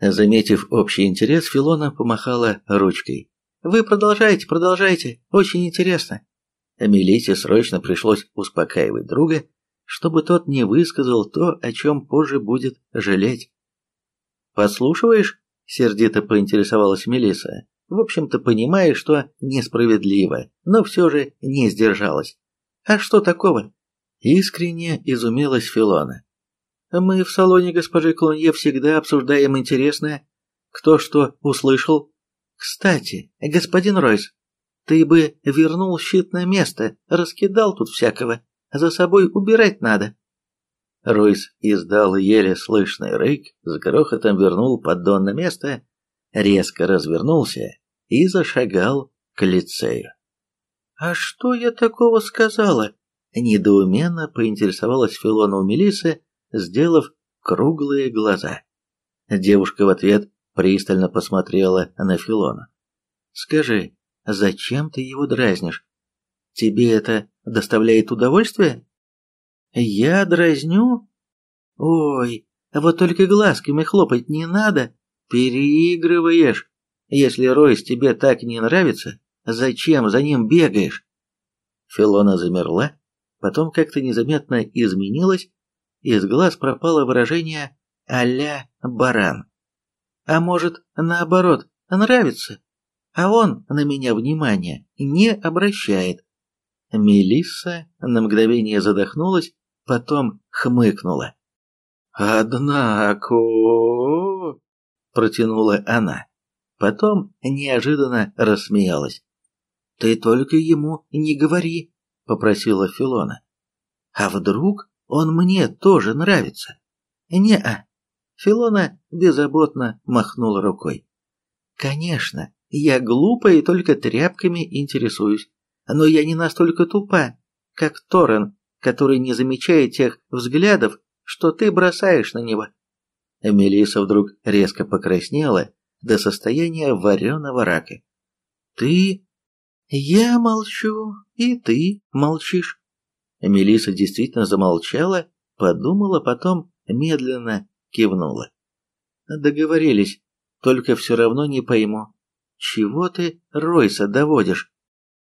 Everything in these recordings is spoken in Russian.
Заметив общий интерес, Филона помахала ручкой. «Вы продолжайте, продолжайте, очень интересно». Мелите срочно пришлось успокаивать друга, чтобы тот не высказал то, о чем позже будет жалеть. «Подслушиваешь?» — сердито поинтересовалась Мелиса. В общем-то, понимая, что несправедливо, но все же не сдержалась. «А что такого?» Искренне изумилась Филона. Мы в салоне госпожи Клонье всегда обсуждаем интересное. Кто что услышал. Кстати, господин Ройс, ты бы вернул щит на место, раскидал тут всякого. За собой убирать надо. Ройс издал еле слышный рык, с грохотом вернул поддон на место, резко развернулся и зашагал к лицею. «А что я такого сказала?» Недоуменно поинтересовалась Филона у Мелисы, сделав круглые глаза. Девушка в ответ пристально посмотрела на Филона. «Скажи, зачем ты его дразнишь? Тебе это доставляет удовольствие?» «Я дразню? Ой, вот только глазками хлопать не надо, переигрываешь. Если Ройс тебе так не нравится, зачем за ним бегаешь?» Филона замерла, потом как-то незаметно изменилась из глаз пропало выражение а-ля баран. А может, наоборот, нравится, а он на меня внимания не обращает. Мелисса на мгновение задохнулась, потом хмыкнула. «Однако...» — протянула она. Потом неожиданно рассмеялась. «Ты только ему не говори», — попросила Филона. «А вдруг он мне тоже нравится. Не-а. Филона беззаботно махнула рукой. Конечно, я глупа и только тряпками интересуюсь. Но я не настолько тупа, как Торрен, который не замечает тех взглядов, что ты бросаешь на него. Мелиса вдруг резко покраснела до состояния вареного рака. Ты... Я молчу, и ты молчишь. Мелиса действительно замолчала, подумала, потом медленно кивнула. Договорились, только все равно не пойму. Чего ты Ройса доводишь?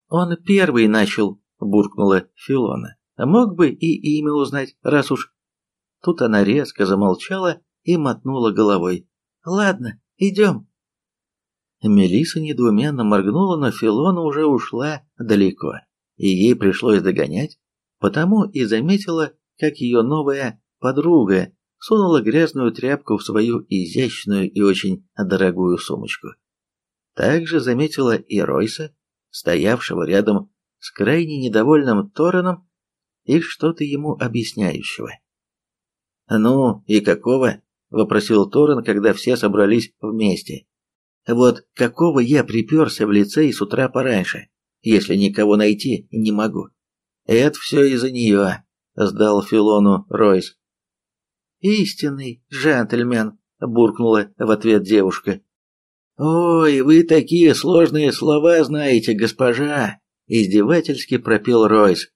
Он первый начал, буркнула Филона. Мог бы и имя узнать, раз уж... Тут она резко замолчала и мотнула головой. Ладно, идем. Мелиса недоуменно моргнула, но Филона уже ушла далеко, и ей пришлось догонять, Потому и заметила, как ее новая подруга сунула грязную тряпку в свою изящную и очень дорогую сумочку. Также заметила и Ройса, стоявшего рядом с крайне недовольным Тораном и что-то ему объясняющего. «Ну и какого?» — вопросил Торрен, когда все собрались вместе. «Вот какого я приперся в лицей с утра пораньше, если никого найти не могу?» «Это все из-за нее», — сдал Филону Ройс. «Истинный джентльмен», — буркнула в ответ девушка. «Ой, вы такие сложные слова знаете, госпожа!» — издевательски пропел Ройс.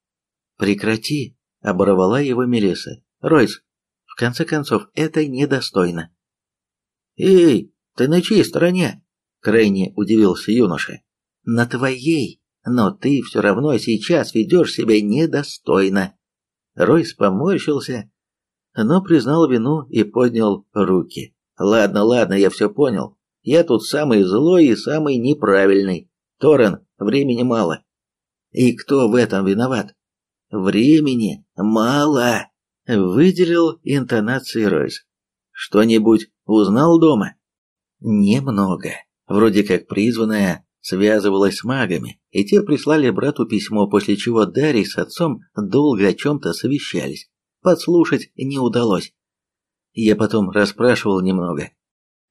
«Прекрати!» — оборвала его Мелисса. «Ройс, в конце концов, это недостойно». «Эй, ты на чьей стороне?» — крайне удивился юноша. «На твоей!» Но ты все равно сейчас ведешь себя недостойно. Ройс поморщился, но признал вину и поднял руки. Ладно, ладно, я все понял. Я тут самый злой и самый неправильный. Торрен, времени мало. И кто в этом виноват? Времени мало, выделил интонации Ройс. Что-нибудь узнал дома? Немного. Вроде как призванная связывалась с магами, и те прислали брату письмо, после чего Дарий с отцом долго о чем-то совещались. Подслушать не удалось. Я потом расспрашивал немного.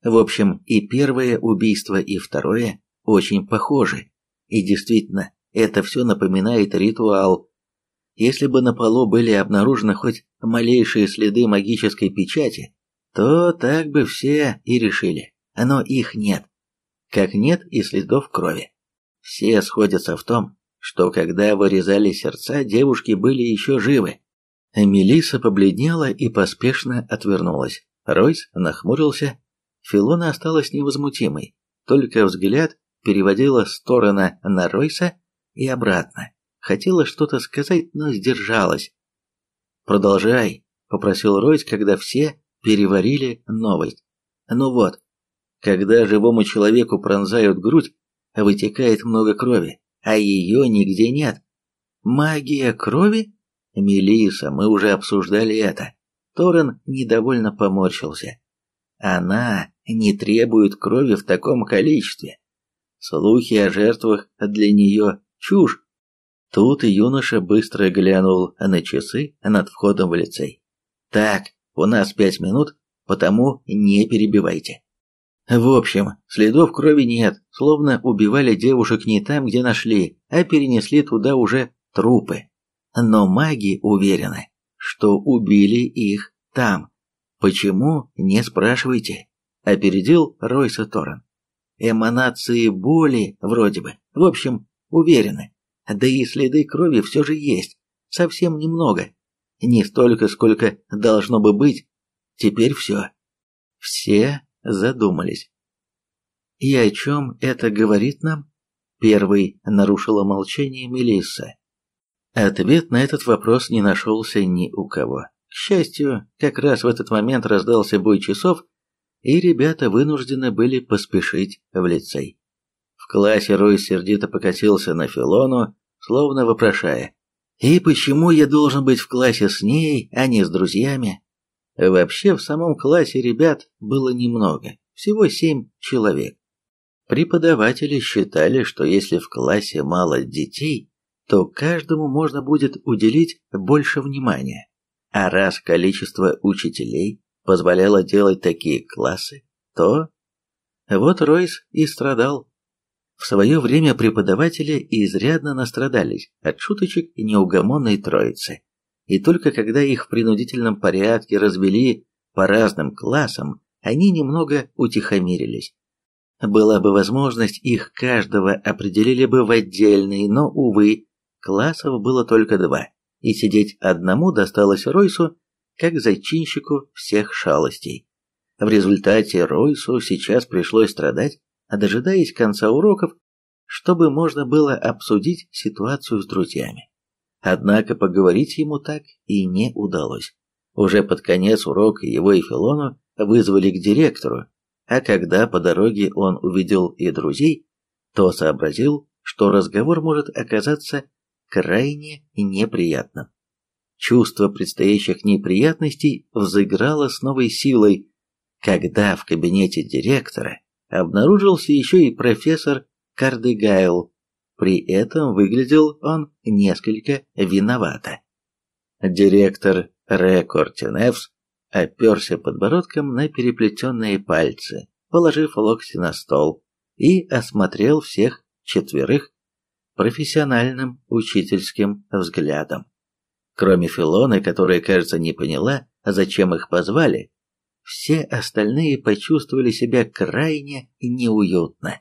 В общем, и первое убийство, и второе очень похожи. И действительно, это все напоминает ритуал. Если бы на полу были обнаружены хоть малейшие следы магической печати, то так бы все и решили. Но их нет как нет и следов крови. Все сходятся в том, что когда вырезали сердца, девушки были еще живы. Мелиса побледнела и поспешно отвернулась. Ройс нахмурился. Филона осталась невозмутимой, только взгляд переводила с на Ройса и обратно. Хотела что-то сказать, но сдержалась. «Продолжай», — попросил Ройс, когда все переварили новость. «Ну вот, когда живому человеку пронзают грудь, вытекает много крови, а ее нигде нет. Магия крови? Мелиса, мы уже обсуждали это. Торрен недовольно поморщился. Она не требует крови в таком количестве. Слухи о жертвах для нее чушь. Тут юноша быстро глянул на часы над входом в лицей. Так, у нас пять минут, потому не перебивайте. В общем, следов крови нет, словно убивали девушек не там, где нашли, а перенесли туда уже трупы. Но маги уверены, что убили их там. Почему, не спрашивайте. Опередил Ройса Торрен. Эманации боли, вроде бы. В общем, уверены. Да и следы крови все же есть. Совсем немного. Не столько, сколько должно бы быть. Теперь все. Все задумались. И о чем это говорит нам? Первый нарушила молчание Мелисса. Ответ на этот вопрос не нашелся ни у кого. К счастью, как раз в этот момент раздался бой часов, и ребята вынуждены были поспешить в лицей. В классе Рой сердито покатился на Филону, словно вопрошая, «И почему я должен быть в классе с ней, а не с друзьями?» Вообще в самом классе ребят было немного, всего семь человек. Преподаватели считали, что если в классе мало детей, то каждому можно будет уделить больше внимания. А раз количество учителей позволяло делать такие классы, то... Вот Ройс и страдал. В свое время преподаватели изрядно настрадались от шуточек неугомонной троицы. И только когда их в принудительном порядке развели по разным классам, они немного утихомирились. Была бы возможность, их каждого определили бы в отдельный, но, увы, классов было только два, и сидеть одному досталось Ройсу, как зачинщику всех шалостей. В результате Ройсу сейчас пришлось страдать, а дожидаясь конца уроков, чтобы можно было обсудить ситуацию с друзьями. Однако поговорить ему так и не удалось. Уже под конец урока его и Филону вызвали к директору, а когда по дороге он увидел и друзей, то сообразил, что разговор может оказаться крайне неприятным. Чувство предстоящих неприятностей взыграло с новой силой, когда в кабинете директора обнаружился еще и профессор Кардегайл. При этом выглядел он несколько виновато. Директор Рекортиневс оперся подбородком на переплетенные пальцы, положив локти на стол, и осмотрел всех четверых профессиональным учительским взглядом. Кроме Филоны, которая, кажется, не поняла, зачем их позвали, все остальные почувствовали себя крайне неуютно.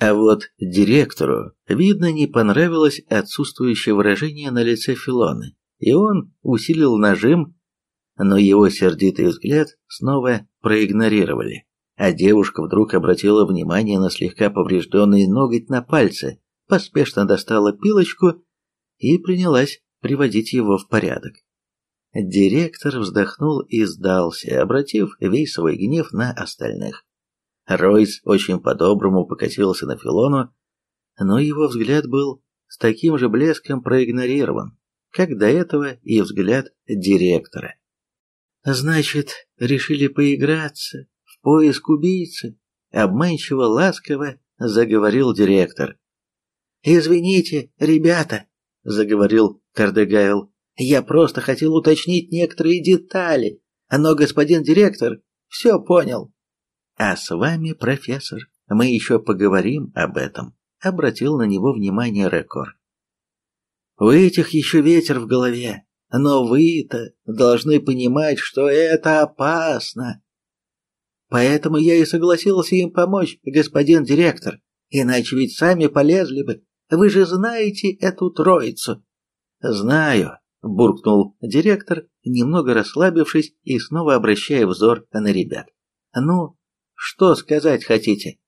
А вот директору, видно, не понравилось отсутствующее выражение на лице Филоны, и он усилил нажим, но его сердитый взгляд снова проигнорировали, а девушка вдруг обратила внимание на слегка поврежденный ноготь на пальце, поспешно достала пилочку и принялась приводить его в порядок. Директор вздохнул и сдался, обратив весь свой гнев на остальных. Ройс очень по-доброму покатился на Филону, но его взгляд был с таким же блеском проигнорирован, как до этого и взгляд директора. «Значит, решили поиграться в поиск убийцы?» Обманчиво ласково заговорил директор. «Извините, ребята», — заговорил Кардегайл, — «я просто хотел уточнить некоторые детали, но господин директор все понял». «А с вами, профессор, мы еще поговорим об этом», — обратил на него внимание Рекор. «У этих еще ветер в голове, но вы-то должны понимать, что это опасно. Поэтому я и согласился им помочь, господин директор, иначе ведь сами полезли бы. Вы же знаете эту троицу. Знаю, буркнул директор, немного расслабившись и снова обращая взор на ребят. Ну, Что сказать хотите?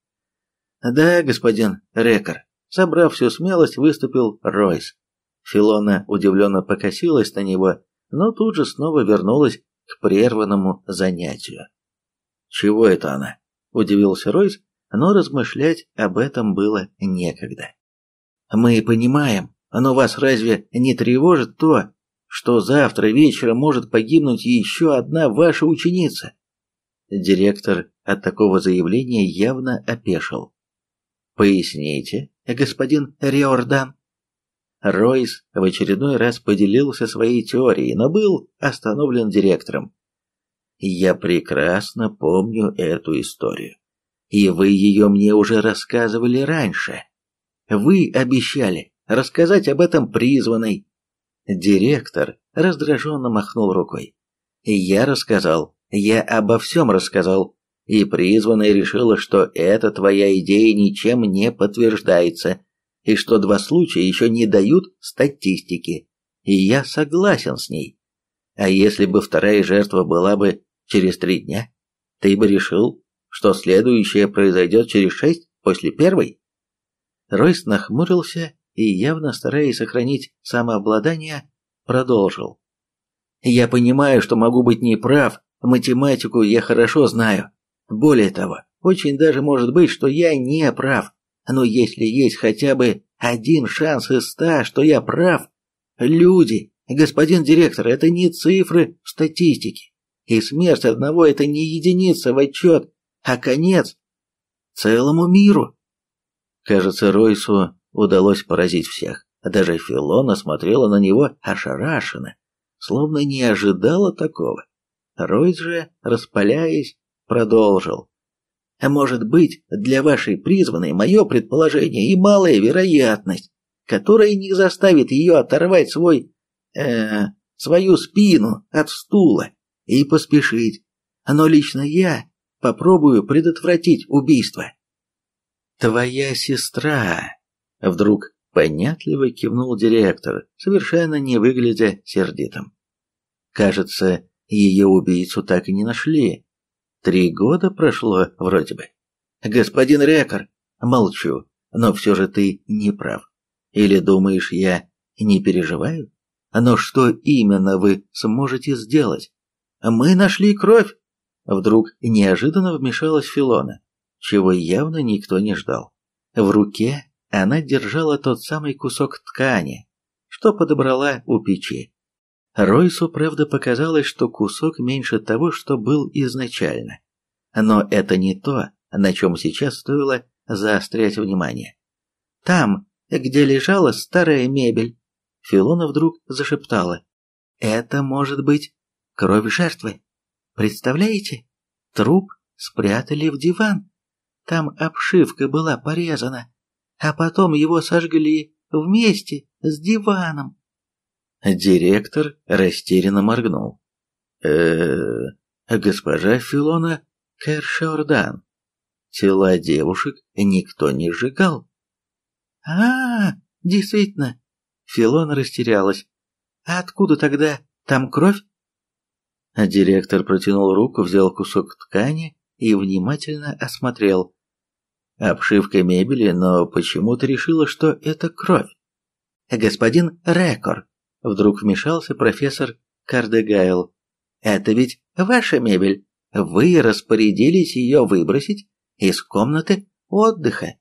Да, господин Рекор. Собрав всю смелость, выступил Ройс. Филона удивленно покосилась на него, но тут же снова вернулась к прерванному занятию. «Чего это она?» – удивился Ройс, но размышлять об этом было некогда. «Мы понимаем, но вас разве не тревожит то, что завтра вечером может погибнуть еще одна ваша ученица?» Директор от такого заявления явно опешил. «Поясните, господин Риордан?» Ройс в очередной раз поделился своей теорией, но был остановлен директором. «Я прекрасно помню эту историю, и вы ее мне уже рассказывали раньше. Вы обещали рассказать об этом призванной». Директор раздраженно махнул рукой. «Я рассказал, я обо всем рассказал, и призванная решила, что эта твоя идея ничем не подтверждается, и что два случая еще не дают статистики, и я согласен с ней. А если бы вторая жертва была бы через три дня, ты бы решил, что следующее произойдет через шесть после первой? Ройс нахмурился и, явно стараясь сохранить самообладание, продолжил. «Я понимаю, что могу быть неправ, математику я хорошо знаю. Более того, очень даже может быть, что я не прав. Но если есть хотя бы один шанс из ста, что я прав, люди, господин директор, это не цифры в статистике. И смерть одного это не единица в отчет, а конец целому миру. Кажется, Ройсу удалось поразить всех. Даже Филона смотрела на него ошарашенно, словно не ожидала такого. Ройс же, распаляясь, продолжил. А может быть, для вашей призванной мое предположение и малая вероятность, которая не заставит ее оторвать свой... Э, свою спину от стула и поспешить. Но лично я попробую предотвратить убийство. Твоя сестра... Вдруг понятливо кивнул директор, совершенно не выглядя сердитым. Кажется, ее убийцу так и не нашли, Три года прошло вроде бы. Господин Рекор, молчу, но все же ты не прав. Или думаешь, я не переживаю? Но что именно вы сможете сделать? Мы нашли кровь. Вдруг неожиданно вмешалась Филона, чего явно никто не ждал. В руке она держала тот самый кусок ткани, что подобрала у печи. Ройсу, правда, показалось, что кусок меньше того, что был изначально. Но это не то, на чем сейчас стоило заострять внимание. Там, где лежала старая мебель, Филона вдруг зашептала. Это может быть кровь жертвы. Представляете? Труп спрятали в диван. Там обшивка была порезана, а потом его сожгли вместе с диваном. Директор растерянно моргнул. э госпожа Филона Кершордан. Тела девушек никто не сжигал. А, -а, -а действительно. Филона растерялась. А откуда тогда там кровь? Директор протянул руку, взял кусок ткани и внимательно осмотрел. Обшивка мебели, но почему-то решила, что это кровь. Господин Рекор, Вдруг вмешался профессор Кардегайл. «Это ведь ваша мебель. Вы распорядились ее выбросить из комнаты отдыха».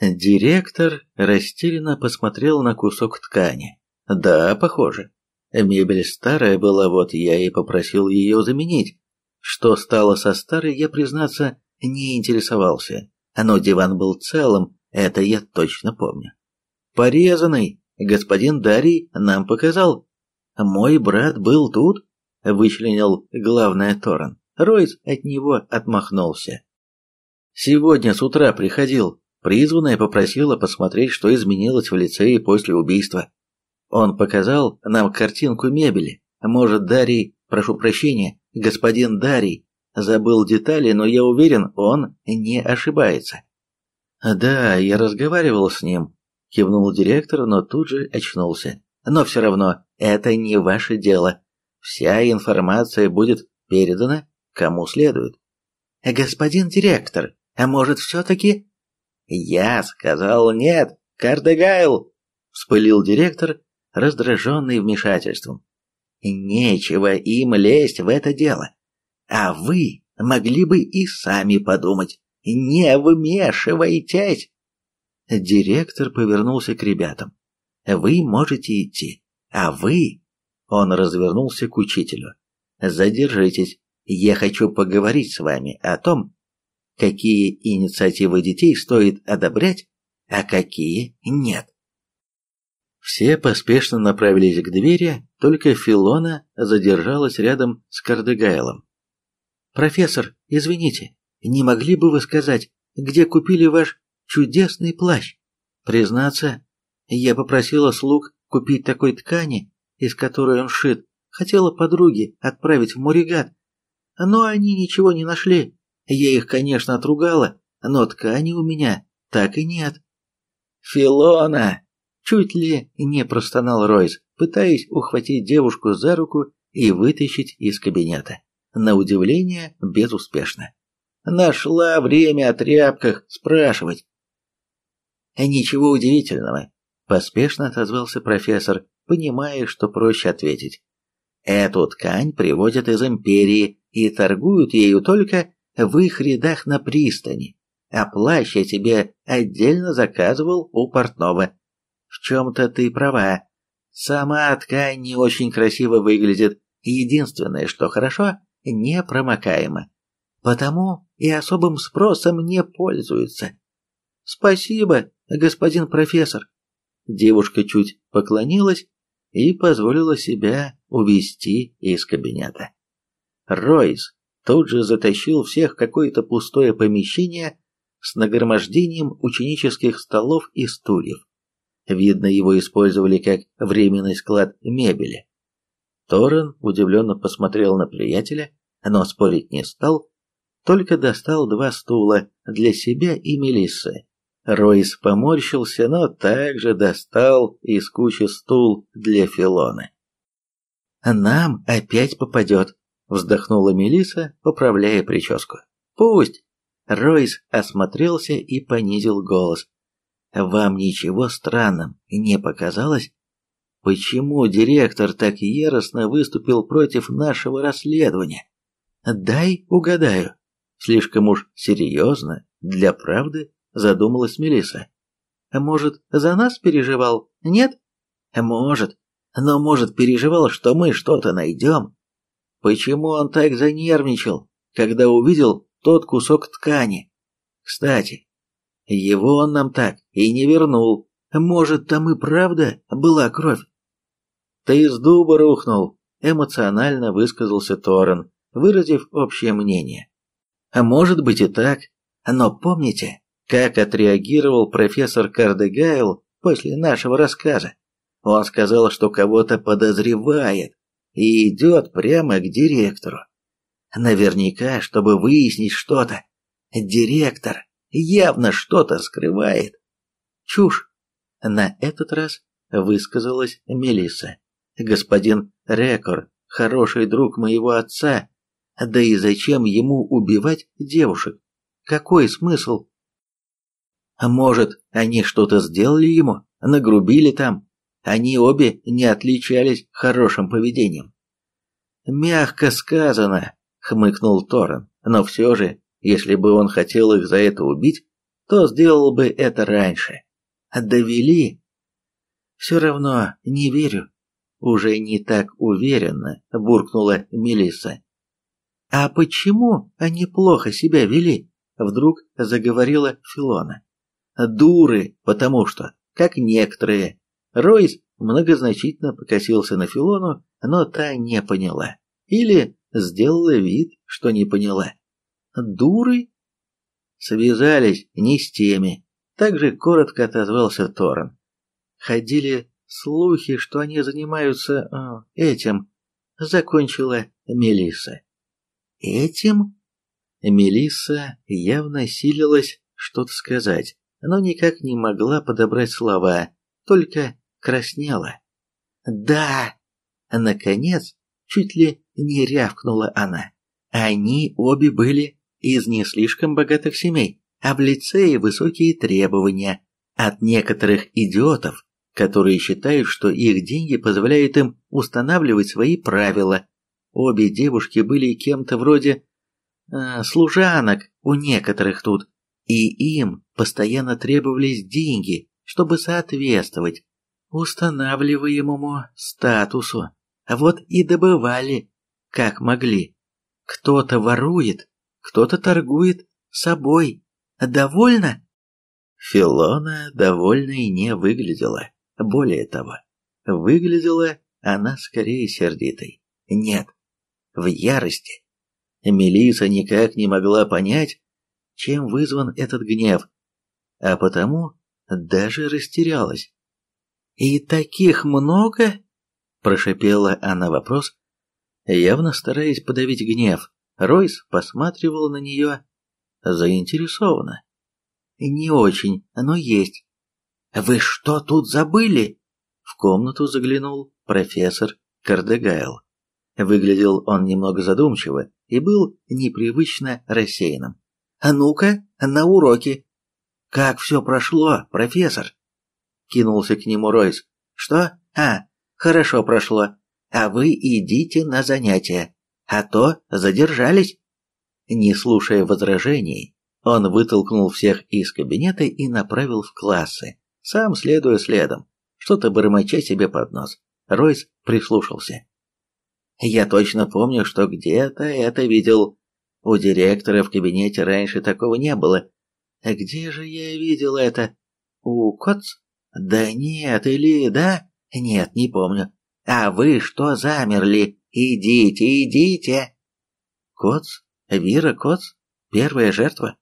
Директор растерянно посмотрел на кусок ткани. «Да, похоже. Мебель старая была, вот я и попросил ее заменить. Что стало со старой, я, признаться, не интересовался. Но диван был целым, это я точно помню. Порезанный, господин Дарий нам показал. Мой брат был тут, вычленил главное Торрен. Ройс от него отмахнулся. Сегодня с утра приходил. Призванная попросила посмотреть, что изменилось в лицее после убийства. Он показал нам картинку мебели. Может, Дарий, прошу прощения, господин Дарий, забыл детали, но я уверен, он не ошибается. Да, я разговаривал с ним, Кивнул директор, но тут же очнулся. Но все равно, это не ваше дело. Вся информация будет передана кому следует. господин директор, а может все-таки...» «Я сказал нет, Кардегайл!» — вспылил директор, раздраженный вмешательством. «Нечего им лезть в это дело. А вы могли бы и сами подумать. Не вмешивайтесь!» Директор повернулся к ребятам. «Вы можете идти, а вы...» Он развернулся к учителю. «Задержитесь. Я хочу поговорить с вами о том, какие инициативы детей стоит одобрять, а какие нет». Все поспешно направились к двери, только Филона задержалась рядом с Кардегайлом. «Профессор, извините, не могли бы вы сказать, где купили ваш чудесный плащ? Признаться, я попросила слуг купить такой ткани, из которой он шит, хотела подруге отправить в Муригат, но они ничего не нашли. Я их, конечно, отругала, но ткани у меня так и нет». «Филона!» Чуть ли не простонал Ройс, пытаясь ухватить девушку за руку и вытащить из кабинета. На удивление, безуспешно. Нашла время о тряпках спрашивать. Ничего удивительного, поспешно отозвался профессор, понимая, что проще ответить. Эту ткань привозят из империи и торгуют ею только в их рядах на пристани, а плащ я тебе отдельно заказывал у портного. В чем-то ты права. Сама ткань не очень красиво выглядит. Единственное, что хорошо, непромокаемо. Потому и особым спросом не пользуется. Спасибо, господин профессор. Девушка чуть поклонилась и позволила себя увести из кабинета. Ройс тут же затащил всех в какое-то пустое помещение с нагромождением ученических столов и стульев. Видно, его использовали как временный склад мебели. Торрен удивленно посмотрел на приятеля, но спорить не стал, только достал два стула для себя и Мелиссы. Ройс поморщился, но также достал из кучи стул для Филоны. «Нам опять попадет», — вздохнула Мелисса, поправляя прическу. «Пусть». Ройс осмотрелся и понизил голос. Вам ничего странным не показалось? Почему директор так яростно выступил против нашего расследования? Дай угадаю. Слишком уж серьезно, для правды, задумалась Мелиса. Может, за нас переживал? Нет? Может. Но, может, переживал, что мы что-то найдем? Почему он так занервничал, когда увидел тот кусок ткани? Кстати, его он нам так и не вернул. Может, там и правда была кровь? Ты из дуба рухнул, эмоционально высказался Торрен, выразив общее мнение. А может быть и так, но помните, как отреагировал профессор Кардегайл после нашего рассказа? Он сказал, что кого-то подозревает и идет прямо к директору. Наверняка, чтобы выяснить что-то. Директор явно что-то скрывает. Чушь. На этот раз высказалась Мелисса. Господин Рекор, хороший друг моего отца, да и зачем ему убивать девушек? Какой смысл? А может, они что-то сделали ему, нагрубили там? Они обе не отличались хорошим поведением. Мягко сказано, хмыкнул Торрен, но все же если бы он хотел их за это убить, то сделал бы это раньше. Довели? Все равно не верю. Уже не так уверенно, буркнула Мелисса. А почему они плохо себя вели? Вдруг заговорила Филона. Дуры, потому что, как некоторые. Ройс многозначительно покосился на Филону, но та не поняла. Или сделала вид, что не поняла. Дуры? Связались не с теми. Также коротко отозвался Торрен. Ходили слухи, что они занимаются э, этим. Закончила Мелисса. Этим? Мелисса явно силилась что-то сказать, но никак не могла подобрать слова, только краснела. «Да!» Наконец, чуть ли не рявкнула она. Они обе были из не слишком богатых семей, а в лицее высокие требования от некоторых идиотов, которые считают, что их деньги позволяют им устанавливать свои правила. Обе девушки были кем-то вроде э, служанок у некоторых тут, и им постоянно требовались деньги, чтобы соответствовать устанавливаемому статусу. Вот и добывали, как могли. Кто-то ворует, кто-то торгует собой. Довольно? Филона довольной не выглядела. Более того, выглядела она скорее сердитой. Нет, в ярости. Мелиса никак не могла понять, чем вызван этот гнев, а потому даже растерялась. «И таких много?» – прошипела она вопрос, явно стараясь подавить гнев. Ройс посматривал на нее заинтересованно. «Не очень, но есть». «Вы что тут забыли?» В комнату заглянул профессор Кардегайл. Выглядел он немного задумчиво и был непривычно рассеянным. «А ну-ка, на уроки!» «Как все прошло, профессор?» Кинулся к нему Ройс. «Что? А, хорошо прошло. А вы идите на занятия, а то задержались». Не слушая возражений, он вытолкнул всех из кабинета и направил в классы, сам следуя следом, что-то бормоча себе под нос. Ройс прислушался. «Я точно помню, что где-то это видел. У директора в кабинете раньше такого не было. А где же я видел это? У Коц? Да нет, или да? Нет, не помню. А вы что замерли? Идите, идите!» «Коц? Вира Коц? Первая жертва?»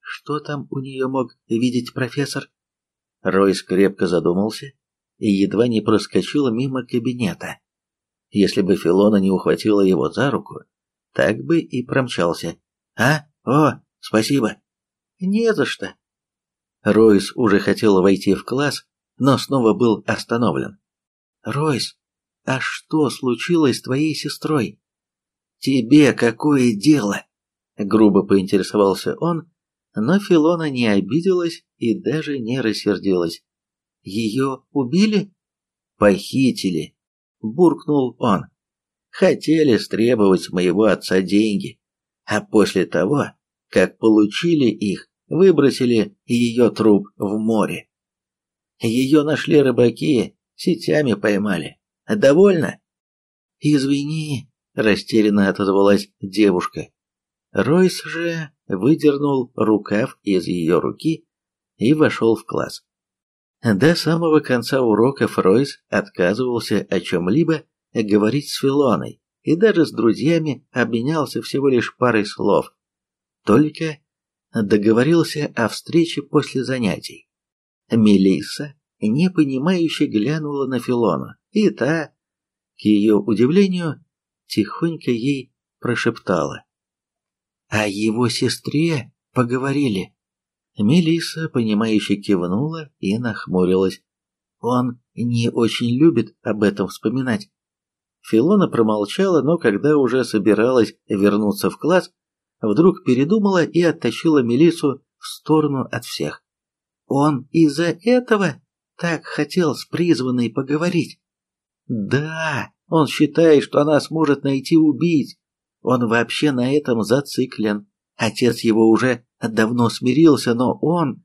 Что там у нее мог видеть профессор? Ройс крепко задумался и едва не проскочил мимо кабинета. Если бы Филона не ухватила его за руку, так бы и промчался. «А? О, спасибо!» «Не за что!» Ройс уже хотел войти в класс, но снова был остановлен. «Ройс, а что случилось с твоей сестрой?» «Тебе какое дело?» Грубо поинтересовался он, но Филона не обиделась и даже не рассердилась. «Ее убили?» «Похитили», — буркнул он. «Хотели стребовать с моего отца деньги, а после того, как получили их, выбросили ее труп в море. Ее нашли рыбаки, сетями поймали. Довольно?» «Извини», — растерянно отозвалась девушка. Ройс же выдернул рукав из ее руки и вошел в класс. До самого конца уроков Ройс отказывался о чем-либо говорить с Филоной и даже с друзьями обменялся всего лишь парой слов. Только договорился о встрече после занятий. Мелисса непонимающе глянула на Филону, и та, к ее удивлению, тихонько ей прошептала. О его сестре поговорили. Мелиса, понимающе кивнула и нахмурилась. Он не очень любит об этом вспоминать. Филона промолчала, но когда уже собиралась вернуться в класс, вдруг передумала и оттащила Мелису в сторону от всех. Он из-за этого так хотел с призванной поговорить. Да, он считает, что она сможет найти убийц, он вообще на этом зациклен. Отец его уже давно смирился, но он,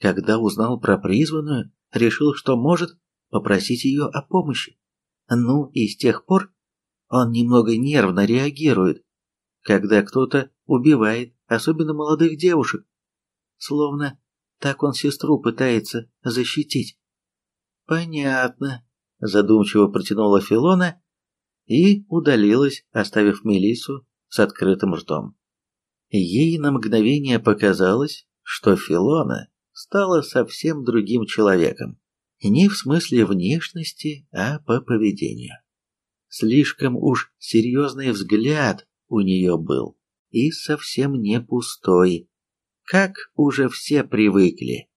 когда узнал про призванную, решил, что может попросить ее о помощи. Ну и с тех пор он немного нервно реагирует, когда кто-то убивает, особенно молодых девушек. Словно так он сестру пытается защитить. Понятно, задумчиво протянула Филона и удалилась, оставив Мелису с открытым ртом. Ей на мгновение показалось, что Филона стала совсем другим человеком, не в смысле внешности, а по поведению. Слишком уж серьезный взгляд у нее был, и совсем не пустой, как уже все привыкли.